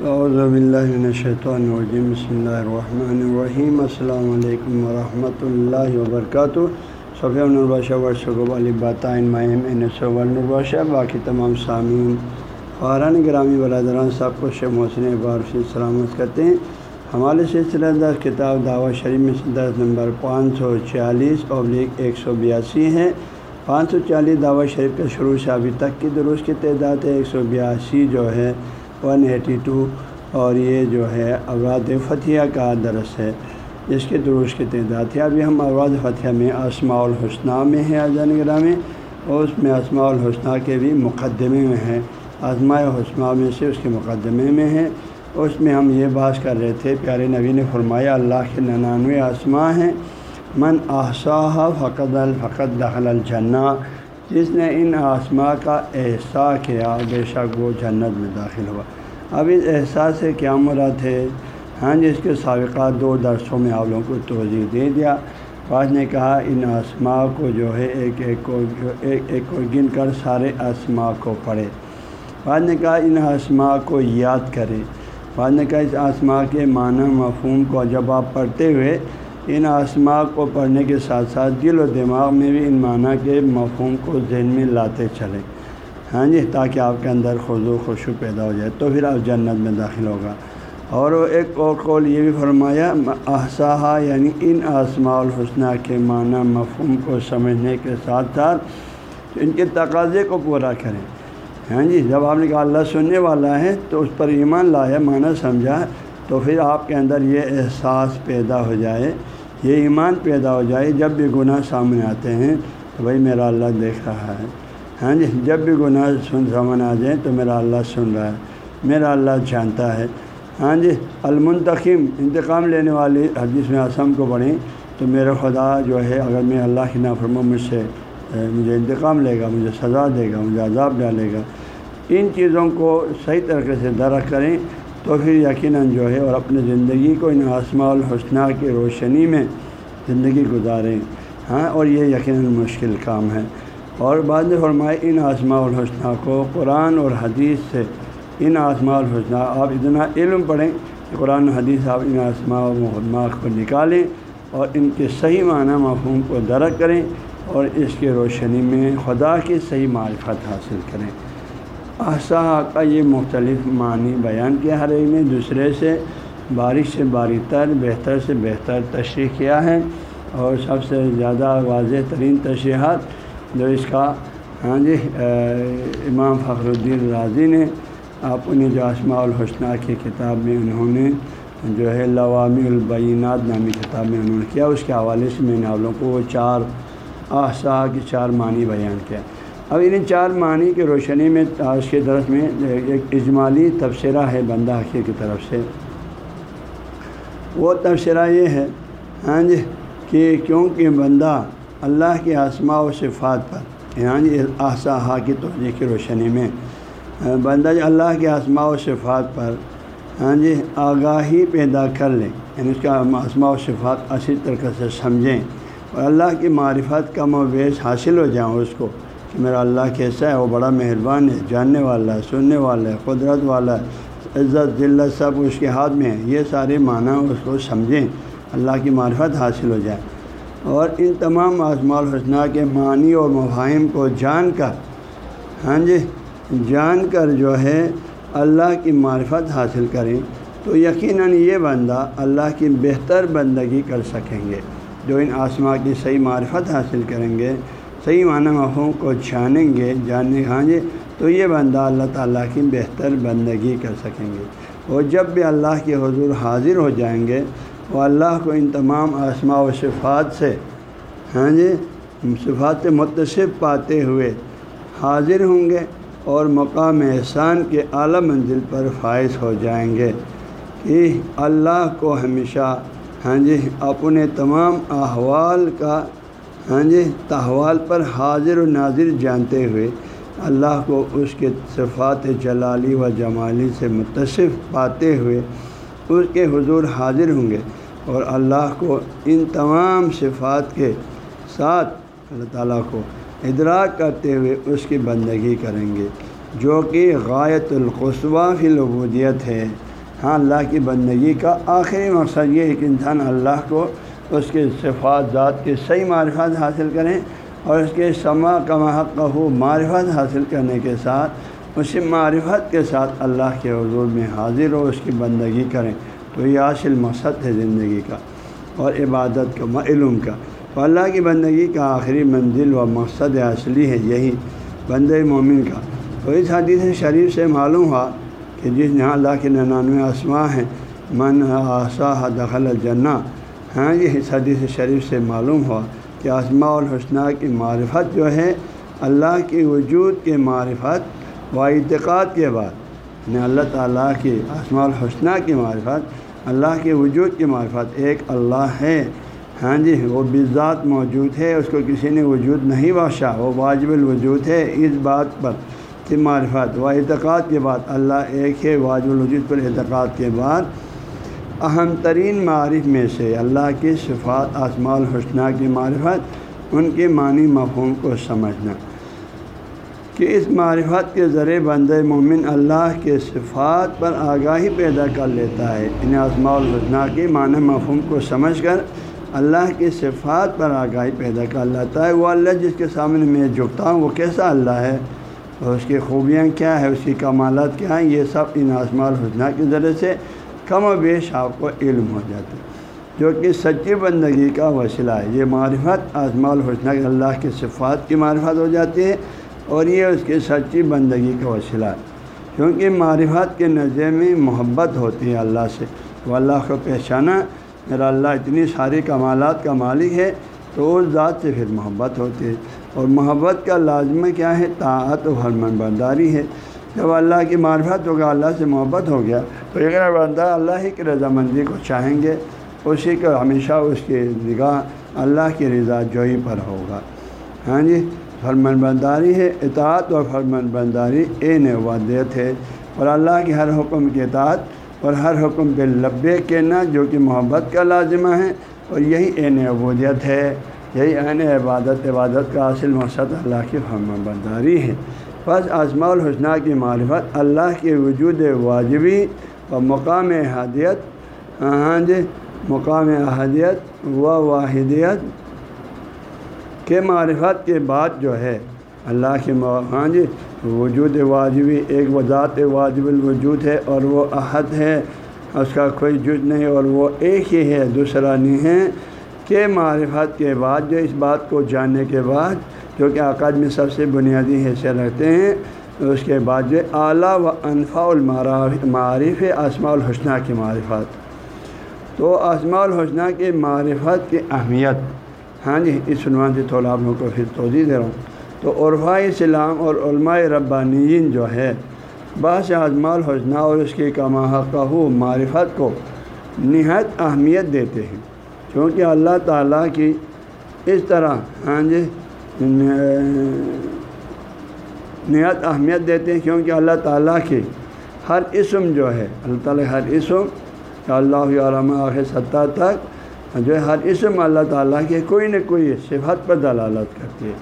الشیطان الرجیم، بسم اللہ الرحمن الرحیم۔ السلام علیکم ورحمۃ اللہ وبرکاتہ۔ صفیہ الباشہ ورشب علی بطائن مہم الباشہ باقی تمام سامعین خارن گرامی، برادران صاحب کو شیخ محسن اقبال سے سلامت کرتے ہیں۔ ہمارے سلسلہ دس کتاب دعوت شریف میں دس نمبر پانچ سو چھیالیس پبلک ایک سو بیاسی ہے۔ پانچ سو چالیس دعوت شریف کے شروع سے ابھی تک کی درست کی تعداد ہے ایک سو بیاسی جو ہے۔ ون ایٹی ٹو اور یہ جو ہے اوراد فتح کا درس ہے۔ جس کے درست کی تعداد ہے۔ ابھی ہم اوراد فتح میں اسماع الحسنہ میں ہے اذان گرامی اور اس میں اسماع الحسنہ کے بھی مقدمے میں ہیں۔ آزماء حسنہ میں سے اس کے مقدمے میں ہیں۔ اس میں ہم یہ بات کر رہے تھے، پیارے نبی نے فرمایا، اللہ کے ننانوے آسماں ہیں۔ من احسا فقد الفقت دخل الجنہ۔ جس نے ان آسما کا احسا کیا، بے شک وہ جنت میں داخل ہوا۔ اب اس احساس سے کیا مراد ہے۔ ہاں جی، جس کے سابقہ دو درسوں میں آپ لوگوں کو توجہ دے دیا۔ بعض نے کہا، ان آسما کو جو ہے، ایک ایک کو ایک ایک کو گن کر سارے آسما کو پڑھے۔ بعض نے کہا، ان آسما کو یاد کرے۔ بعض نے کہا، اس آسما کے معنی مفہوم کو جب آپ پڑھتے ہوئے ان آسما کو پڑھنے کے ساتھ ساتھ دل و دماغ میں بھی ان معنی کے مفہوم کو ذہن میں لاتے چلیں۔ ہاں جی تاکہ آپ کے اندر خضو خوشو پیدا ہو جائے، تو پھر آپ جنت میں داخل ہوگا۔ اور ایک اور قول یہ بھی فرمایا احسا یعنی ان آسماء الحسنہ کے معنی مفہوم کو سمجھنے کے ساتھ ساتھ ان کے تقاضے کو پورا کریں۔ ہاں جی جب آپ نے کہا اللہ سننے والا ہے، تو اس پر ایمان لایا، معنی سمجھا، تو پھر آپ کے اندر یہ احساس پیدا ہو جائے۔ یہ ایمان پیدا ہو جائے، جب بھی گناہ سامنے آتے ہیں تو بھائی میرا اللہ دیکھ رہا ہے۔ ہاں جی جب بھی گناہ سن سامنے آ جائیں تو میرا اللہ سن رہا ہے۔ میرا اللہ جانتا ہے۔ ہاں جی المنتخم انتقام لینے والی حدیث میں آسم کو پڑھیں تو میرا خدا جو ہے، اگر میں اللہ کی نافرموں مجھ سے مجھے انتقام لے گا، مجھے سزا دے گا، مجھے عذاب ڈالے گا، ان چیزوں کو صحیح طریقے سے درخت کریں۔ تو پھر یقیناً جو ہے اور اپنی زندگی کو ان آسماء الحسنہ کی روشنی میں زندگی گزاریں۔ ہاں اور یہ یقیناً مشکل کام ہے۔ اور بعد میں فرمائے، ان آسماء الحسنہ کو قرآن اور حدیث سے ان آسماء الحسنہ آپ اتنا علم پڑھیں کہ قرآن حدیث آپ ان آسماء الحسنہ کو نکالیں اور ان کے صحیح معنی مفہوم کو درک کریں اور اس کے روشنی میں خدا کی صحیح معرفت حاصل کریں۔ احسا کا یہ مختلف معنی بیان کیا ہر ایک نے دوسرے سے بارش سے باری تر بہتر سے بہتر تشریح کیا ہے اور سب سے زیادہ واضح ترین تشریحات جو اس کا ہاں جی امام فخر الدین راضی نے آپ انہیں جو اسماع الحسنہ کی کتاب میں انہوں نے جو ہے لوامی البینات نامی کتاب میں انہوں نے کیا، اس کے حوالے سے میں نے آپ لوگوں کو وہ چار احسا کی چار معنی بیان کیا۔ اب انہیں چار معنی کی روشنی میں آج کے درس میں ایک اجمالی تبصرہ ہے بندہ حقیق کی طرف سے۔ وہ تبصرہ یہ ہے ہاں جی کہ کیونکہ بندہ اللہ کے آسما و صفات پر ہاں جی آسا کی توجہ کی روشنی میں ہاں، بندہ اللہ کے آسما و صفات پر ہاں جی آگاہی پیدا کر لیں یعنی اس کا آسما و صفات اچھی طریقے سے سمجھیں اور اللہ کی معرفت کم و بیش حاصل ہو جائیں اس کو۔ میرا اللہ کیسا ہے، وہ بڑا مہربان ہے، جاننے والا ہے، سننے والا ہے، قدرت والا ہے، عزت ذلت سب اس کے ہاتھ میں ہے۔ یہ سارے معنی اس کو سمجھیں، اللہ کی معرفت حاصل ہو جائے۔ اور ان تمام آزما الحسنہ کے معنی اور مفاہم کو جان کر ہاں جی جان کر جو ہے اللہ کی معرفت حاصل کریں تو یقیناً یہ بندہ اللہ کی بہتر بندگی کر سکیں گے۔ جو ان آسما کی صحیح معرفت حاصل کریں گے صحیح معنی مفہوم کو جانیں گے جاننے ہاں جی تو یہ بندہ اللہ تعالیٰ کی بہتر بندگی کر سکیں گے۔ اور جب بھی اللہ کے حضور حاضر ہو جائیں گے وہ اللہ کو ان تمام آسما و صفات سے ہاں جی صفات سے متصف پاتے ہوئے حاضر ہوں گے اور مقام احسان کے اعلیٰ منزل پر فائز ہو جائیں گے کہ اللہ کو ہمیشہ ہاں جی اپنے تمام احوال کا ہاں جی تحوال پر حاضر و ناظر جانتے ہوئے اللہ کو اس کے صفات جلالی و جمالی سے متصف پاتے ہوئے اس کے حضور حاضر ہوں گے اور اللہ کو ان تمام صفات کے ساتھ اللہ تعالیٰ کو ادراک کرتے ہوئے اس کی بندگی کریں گے، جو کہ غایت القصبہ فی العبودیت ہے۔ ہاں اللہ کی بندگی کا آخری مقصد یہ ہے کہ انسان اللہ کو اس کے صفات ذات کے صحیح معرفت حاصل کریں اور اس کے سما کمحق ہو معرفت حاصل کرنے کے ساتھ اسی معرفت کے ساتھ اللہ کے حضور میں حاضر ہو اس کی بندگی کریں۔ تو یہ حاصل مقصد ہے زندگی کا اور عبادت کا علم کا۔ تو اللہ کی بندگی کا آخری منزل و مقصد اصلی ہے یہی بند مومن کا۔ تو اس حدیث شریف سے معلوم ہوا کہ جس جہاں اللہ کے ننانوے اسما ہیں، من آسا دخل الجنہ ہاں یہ اس حدیث شریف سے معلوم ہوا کہ آسماء الحسنہ کی معرفت جو ہے، اللہ کے وجود کے معرفت و اعتقاد کے بعد یعنی اللہ تعالیٰ کی آسماء الحسنہ کی معرفت، اللہ کے وجود کی معرفت ایک اللہ ہے۔ ہاں جی وہ بذات موجود ہے، اس کو کسی نے وجود نہیں بخشا، وہ واجب الوجود ہے۔ اس بات پر کہ معرفت و اعتقاد کے بعد، اللہ ایک ہے، واجب الوجود پر اعتقاد کے بعد۔ اہم ترین معرف میں سے اللہ کی صفات آسما الحسنہ کی معرفت، ان کے معنی مفہوم کو سمجھنا۔ کہ اس معرفت کے ذریعے بند مومن اللہ کے صفات پر آگاہی پیدا کر لیتا ہے۔ ان آسماء الحسنہ کے معنی مفہوم کو سمجھ کر اللہ کی صفات پر آگاہی پیدا کر لیتا ہے۔ وہ اللہ جس کے سامنے میں جھکتا ہوں، وہ کیسا اللہ ہے؟ اور اس کی خوبیاں کیا ہے اس کی کمالات کیا ہیں؟ یہ سب ان آسماء الحسنہ کے ذریعے سے کم و بیش آپ کو علم ہو جاتا ہے۔ جو کہ سچی بندگی کا وسیلہ ہے۔ یہ معرفت آزما الحسنہ کے اللہ کی صفات کی معرفت ہو جاتی ہے اور یہ اس کی سچی بندگی کا وسیلہ ہے۔ کیونکہ معرفت کے نظر میں محبت ہوتی ہے اللہ سے۔ وہ اللہ کو پہچانا، میرا اللہ اتنی ساری کمالات کا مالک ہے تو اس ذات سے پھر محبت ہوتی ہے۔ اور محبت کا لازمہ کیا ہے؟ طاعت و حرمن برداری ہے۔ جب اللہ کی معرفت ہوگا اللہ سے محبت ہو گیا تو اگر بندہ اللہ ہی کی رضامندی کو چاہیں گے، اسی کا ہمیشہ اس کی نگاہ اللہ کی رضا جوئی پر ہوگا۔ ہاں جی فرمن برداری ہے، اطاعت اور فرمن برداری این وادیت ہے اور اللہ کے ہر حکم کے اطاعت اور ہر حکم پہ لبے کہنا جو کہ محبت کا لازمہ ہے۔ اور یہی این عبودیت ہے یہی عین عبادت عبادت کا حاصل مقصد اللہ کی فرمن برداری ہے۔ بس آزما الحسنہ کی معرفت، اللہ کے وجود واجبی اور مقام احادیت ہاں جی مقام احادیت و واحدیت کے معرفت کے بعد جو ہے، اللہ کے ہاں جی وجود واجبی، ایک وضاحت واجب الوجود ہے اور وہ احد ہے، اس کا کوئی جز نہیں اور وہ ایک ہی ہے، دوسرا نہیں ہے کہ معرفت کے بعد جو اس بات کو جاننے کے بعد جو کہ عقد میں سب سے بنیادی حیثیت رکھتے ہیں، اس کے بعد جو اعلیٰ و انفاء المعارف آسماء الحسنہ کی معرفت۔ تو آسماء الحسنہ کی معرفت کی اہمیت ہاں جی اس عنوان سے تھوڑا آپ لوگوں کو پھر توضیع دے رہا ہوں۔ تو عرفۂ اسلام اور علماء ربانین جو ہے بعض آزما الحسنہ اور اس کی کماحقہ معرفت کو نہایت اہمیت دیتے ہیں۔ کیونکہ اللہ تعالیٰ کی اس طرح ہاں جی نہایت اہمیت دیتے ہیں کیونکہ اللہ تعالیٰ کی ہر اسم جو ہے، اللہ تعالیٰ ہر اسم اللہ علامہ آخر ستہ تک، جو ہے، ہر اسم اللہ تعالیٰ کے کوئی نہ کوئی صفت پر دلالت کرتی ہے۔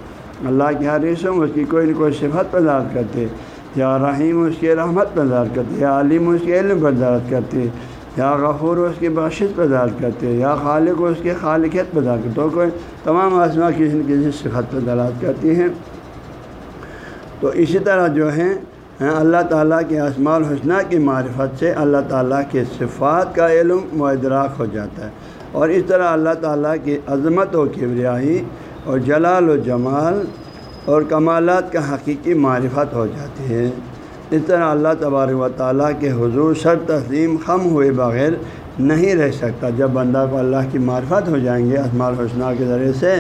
اللہ کے ہر اسم اس کی کوئی نہ کوئی صفت پر دلالت کرتی ہے۔ یا رحیم اس کی رحمت پر دلالت کرتی ہے۔ یا عالم اس کے علم پر دلالت کرتی ہے۔ یا غفور اس کی بخشش پر کرتے، یا خالق اس کے خالقیت پر کرتے، تو کوئی تمام آسما کسی نہ کسی صفت پر دلالت کرتی ہیں۔ تو اسی طرح جو ہے اللہ تعالیٰ کے اسماع الحسنہ کی معرفت سے اللہ تعالیٰ کے صفات کا علم و ادراک ہو جاتا ہے۔ اور اس طرح اللہ تعالیٰ کی عظمت و کبریائی اور جلال و جمال اور کمالات کا حقیقی معرفت ہو جاتی ہے۔ اس طرح اللہ تبارک و تعالیٰ کے حضور سر تسلیم خم ہوئے بغیر نہیں رہ سکتا۔ جب بندہ کو اللہ کی معرفت ہو جائیں گے اسماع الحسنہ کے ذریعے سے،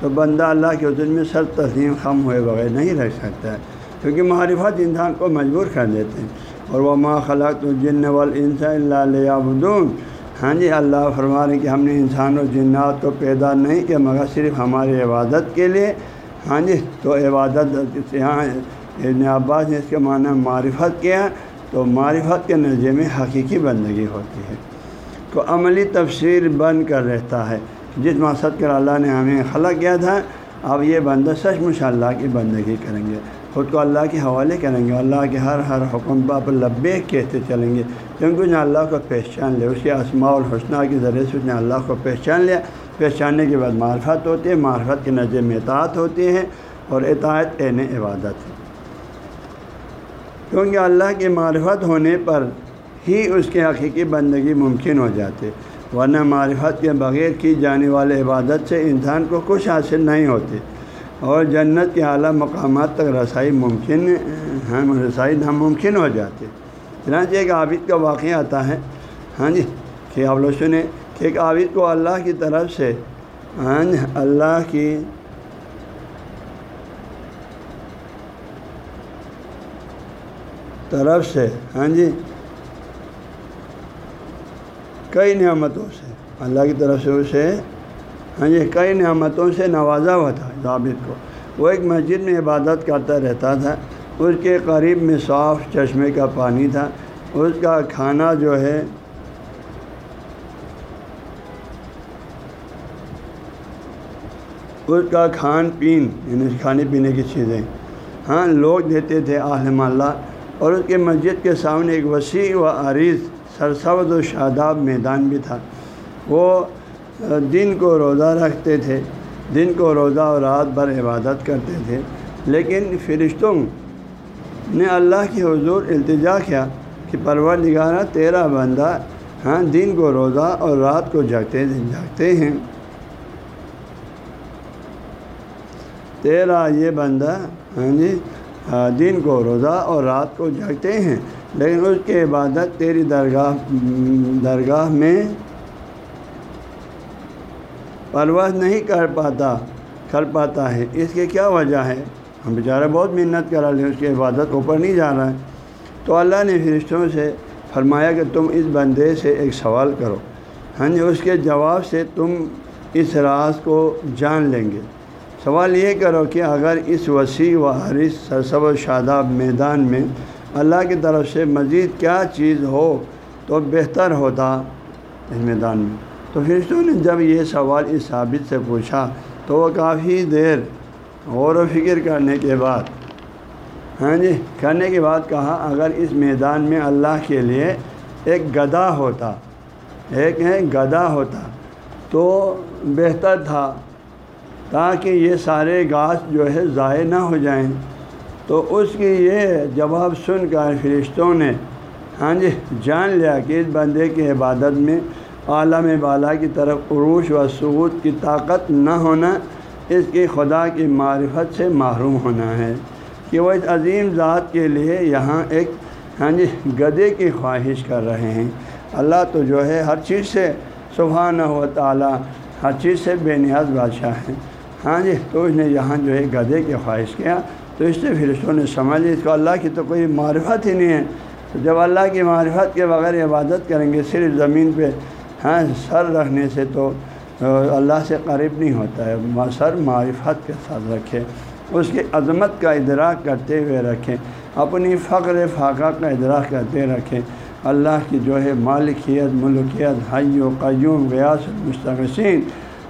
تو بندہ اللہ کے حضور میں سر تسلیم خم ہوئے بغیر نہیں رہ سکتا۔ ہے کیونکہ معرفت انسان کو مجبور کر دیتے ہیں۔ اور وہ ماں خلاق الجن والانس اللہ علیہ ہاں جی اللہ فرما رہے کہ ہم نے انسان و جنات کو پیدا نہیں کیا، مگر صرف ہماری عبادت کے لیے۔ ہاں جی تو عبادت، یہاں ابن عباس نے اس کے معنی معرفت کیا تو معرفت کے نظر میں حقیقی بندگی ہوتی ہے۔ تو عملی تفسیر بن کر رہتا ہے۔ جس مقصد کر اللہ نے ہمیں خلق کیا تھا، اب یہ بندہ سچ مش اللہ کی بندگی کریں گے۔ خود کو اللہ کے حوالے کریں گے، اللہ کے ہر ہر حکم باپ لبے کہتے چلیں گے۔ کیونکہ انہیں اللہ کو پہچان لے، اس کے اسماع الحسنہ کے ذریعے سے اس نے اللہ کو پہچان لیا۔ پہچاننے کے بعد معرفت ہوتی ہے، معرفت کے نظر میں اطاعت ہوتی ہے اور اطاعت عین عبادت ہے۔ کیونکہ اللہ کی معرفت ہونے پر ہی اس کے حقیقی بندگی ممکن ہو جاتے ورنہ معرفت کے بغیر کی جانے والے عبادت سے انسان کو کچھ حاصل نہیں ہوتی۔ اور جنت کے اعلیٰ مقامات تک رسائی ممکن، ہم، رسائی ناممکن ہو جاتی۔ چنانچہ ایک عابد کا واقعہ آتا ہے۔ ہاں جی کہ آپ لوگ سنیں کہ ایک عابد کو اللہ کی طرف سے ہاں جی، اللہ کی طرف سے ہاں جی؟ کئی نعمتوں سے۔ اللہ کی طرف سے اسے ہاں جی کئی نعمتوں سے نوازا ہوا تھا ضابط کو۔ وہ ایک مسجد میں عبادت کرتا رہتا تھا۔ اس کے قریب میں صاف چشمے کا پانی تھا۔ اس کا کھانا جو ہے، اس کا کھان پین یعنی کھانے پینے کی چیزیں۔ ہاں لوگ دیتے تھے عالم اللہ اور اس کے مسجد کے سامنے ایک وسیع و عریض سرسبز و شاداب میدان بھی تھا۔ وہ دن کو روزہ رکھتے تھے، دن کو روزہ اور رات بھر عبادت کرتے تھے، لیکن فرشتوں نے اللہ کے حضور التجا کیا کہ پرور نگارہ تیرا بندہ ہاں دن کو روزہ اور رات کو جگتے جگتے ہیں۔ تیرا یہ بندہ ہاں جی دن کو روزہ اور رات کو جگتے ہیں، لیکن اس کی عبادت تیری درگاہ درگاہ میں پرواز نہیں کر پاتا کر پاتا ہے۔ اس کی کیا وجہ ہے؟ ہم بیچارہ بہت محنت کرا لیں اس کی عبادت اوپر نہیں جا رہا ہے۔ تو اللہ نے فرشتوں سے فرمایا کہ تم اس بندے سے ایک سوال کرو۔ ہاں جی اس کے جواب سے تم اس راز کو جان لیں گے۔ سوال یہ کرو کہ اگر اس وسیع و حرث سرسب و شاداب میدان میں اللہ کی طرف سے مزید کیا چیز ہو تو بہتر ہوتا اس میدان میں؟ تو فرشتوں نے جب یہ سوال اس ثابت سے پوچھا تو وہ کافی دیر غور و فکر کرنے کے بعد ہاں جی کرنے کے بعد کہا، اگر اس میدان میں اللہ کے لیے ایک گدا ہوتا، ایک ہے گدا ہوتا تو بہتر تھا۔ تاکہ یہ سارے گاس جو ہے ضائع نہ ہو جائیں۔ تو اس کی یہ جواب سن کر فرشتوں نے ہاں جی جان لیا کہ اس بندے کی عبادت میں عالم بالا کی طرف عروش و ثبوت کی طاقت نہ ہونا، اس کی خدا کی معرفت سے محروم ہونا ہے۔ کہ وہ اس عظیم ذات کے لیے یہاں ایک ہاں جی گدے کی خواہش کر رہے ہیں۔ اللہ تو جو ہے ہر چیز سے سبحانہ و تعالیٰ، ہر چیز سے بے نیاز بادشاہ ہیں۔ ہاں جی تو اس نے یہاں جو ہے گدے کی خواہش کیا، تو اس سے فرشتوں نے سمجھ اس کو اللہ کی تو کوئی معرفت ہی نہیں ہے۔ تو جب اللہ کی معرفت کے بغیر عبادت کریں گے، صرف زمین پہ ہاں سر رکھنے سے تو اللہ سے قریب نہیں ہوتا ہے۔ سر معرفت کے ساتھ رکھے، اس کی عظمت کا ادراک کرتے ہوئے رکھیں اپنی فقر فاقہ کا ادراک کرتے رکھیں اللہ کی جو ہے مالکیت، ملکیت، حی و قیوم غیاس مستقسین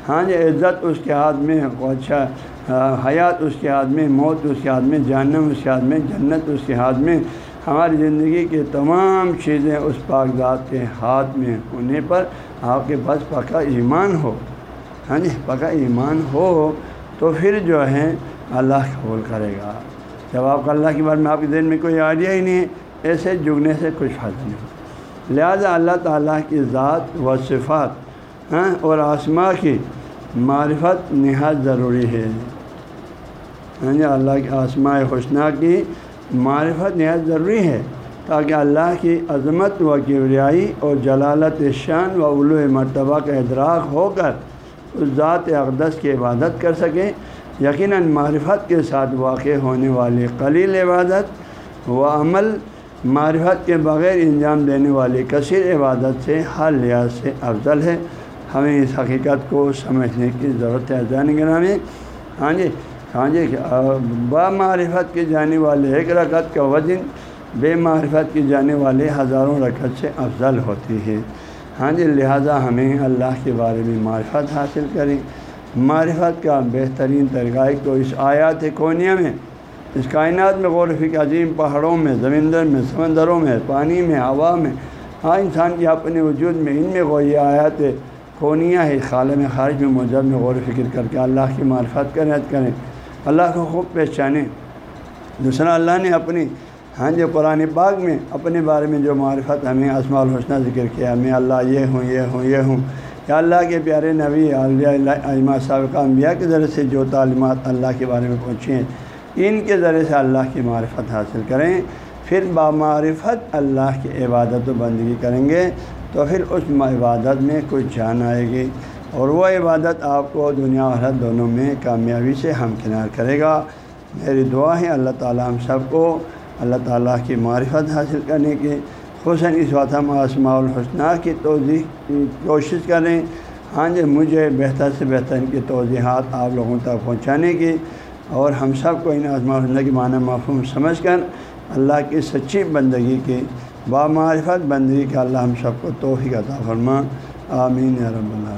ہاں جی عزت اس کے ہاتھ میں اچھا حیات اس کے ہاتھ میں، موت اس کے ہاتھ میں، جہنم اس کے ہاتھ میں، جنت اس کے ہاتھ میں۔ ہماری زندگی کے تمام چیزیں اس پاک ذات کے ہاتھ میں ہونے پر آپ کے پاس پکا ایمان ہو۔ ہاں جی پکا ایمان ہو، تو پھر جو ہے اللہ قبول کرے گا۔ جب آپ اللہ کے بارے میں، آپ کے دن میں کوئی آئیڈیا ہی نہیں ہے ایسے جگنے سے کچھ فائدہ نہیں۔ لہٰذا اللہ تعالیٰ کی ذات و صفات ہاں؟ اور آسما کی معرفت نہایت ضروری ہے۔ ہاں جی اللہ کے آسماء حسنہ کی معرفت نہایت ضروری ہے تاکہ اللہ کی عظمت و کبریائی اور جلالت شان و علو مرتبہ کا ادراک ہو کر اس ذات اقدس کی عبادت کر سکیں۔ یقیناً معرفت کے ساتھ واقع ہونے والی قلیل عبادت و عمل معرفت کے بغیر انجام دینے والی کثیر عبادت سے ہر لحاظ سے افضل ہے۔ ہمیں اس حقیقت کو سمجھنے کی ضرورت ہے۔ جان گرامی ہاں جی ہاں جی با معرفت کی جانے والے، ایک رکعت کا وزن بے معرفت کی جانے والے ہزاروں رکعت سے افضل ہوتی ہے۔ ہاں جی لہٰذا ہمیں اللہ کے بارے میں معرفت حاصل کریں۔ معرفت کا بہترین طریقہ ایک تو اس آیات کونیا میں، اس کائنات میں غور فکر عظیم پہاڑوں میں، زمندر میں، سمندروں میں، پانی میں، ہوا میں ہاں انسان کے اپنے وجود میں ان میں غوی آیات کونیاں ہے خالہ میں خارج میں مذہب میں غور و فکر کر کے اللہ کی معرفت کریں کریں، اللہ کو خوب پہچانیں۔ دوسرا، اللہ نے اپنی ہاں جو قرآن پاک میں اپنے بارے میں جو معرفت ہمیں اسماع الحسنہ ذکر کیا، میں اللہ یہ ہوں یہ ہوں یہ ہوں۔ یا اللہ کے پیارے نبی علماء صابقہ انبیاء کے ذریعے سے جو تعلیمات اللہ کے بارے میں پہنچی ہیں، ان کے ذریعے سے اللہ کی معرفت حاصل کریں۔ پھر بامعرفت اللہ کی عبادت و بندگی کریں گے۔ تو پھر اس عبادت میں کچھ جان آئے گی اور وہ عبادت آپ کو دنیا اور دونوں میں کامیابی سے ہمکنار کرے گا۔ میری دعا ہے اللہ تعالیٰ ہم سب کو اللہ تعالیٰ کی معرفت حاصل کرنے کی خصاً اس وقت ہم آسماء الحسنہ کی توضیح کی کوشش کریں۔ ہاں جی مجھے بہتر سے بہتر ان کی توضیحات آپ لوگوں تک پہنچانے کی اور ہم سب کو ان آسماء الحسنہ کی معنی مفہوم سمجھ کر اللہ کی سچی بندگی با معرفت بندگی کا اللہ ہم سب کو توفیق عطا فرما. آمین رب اللہ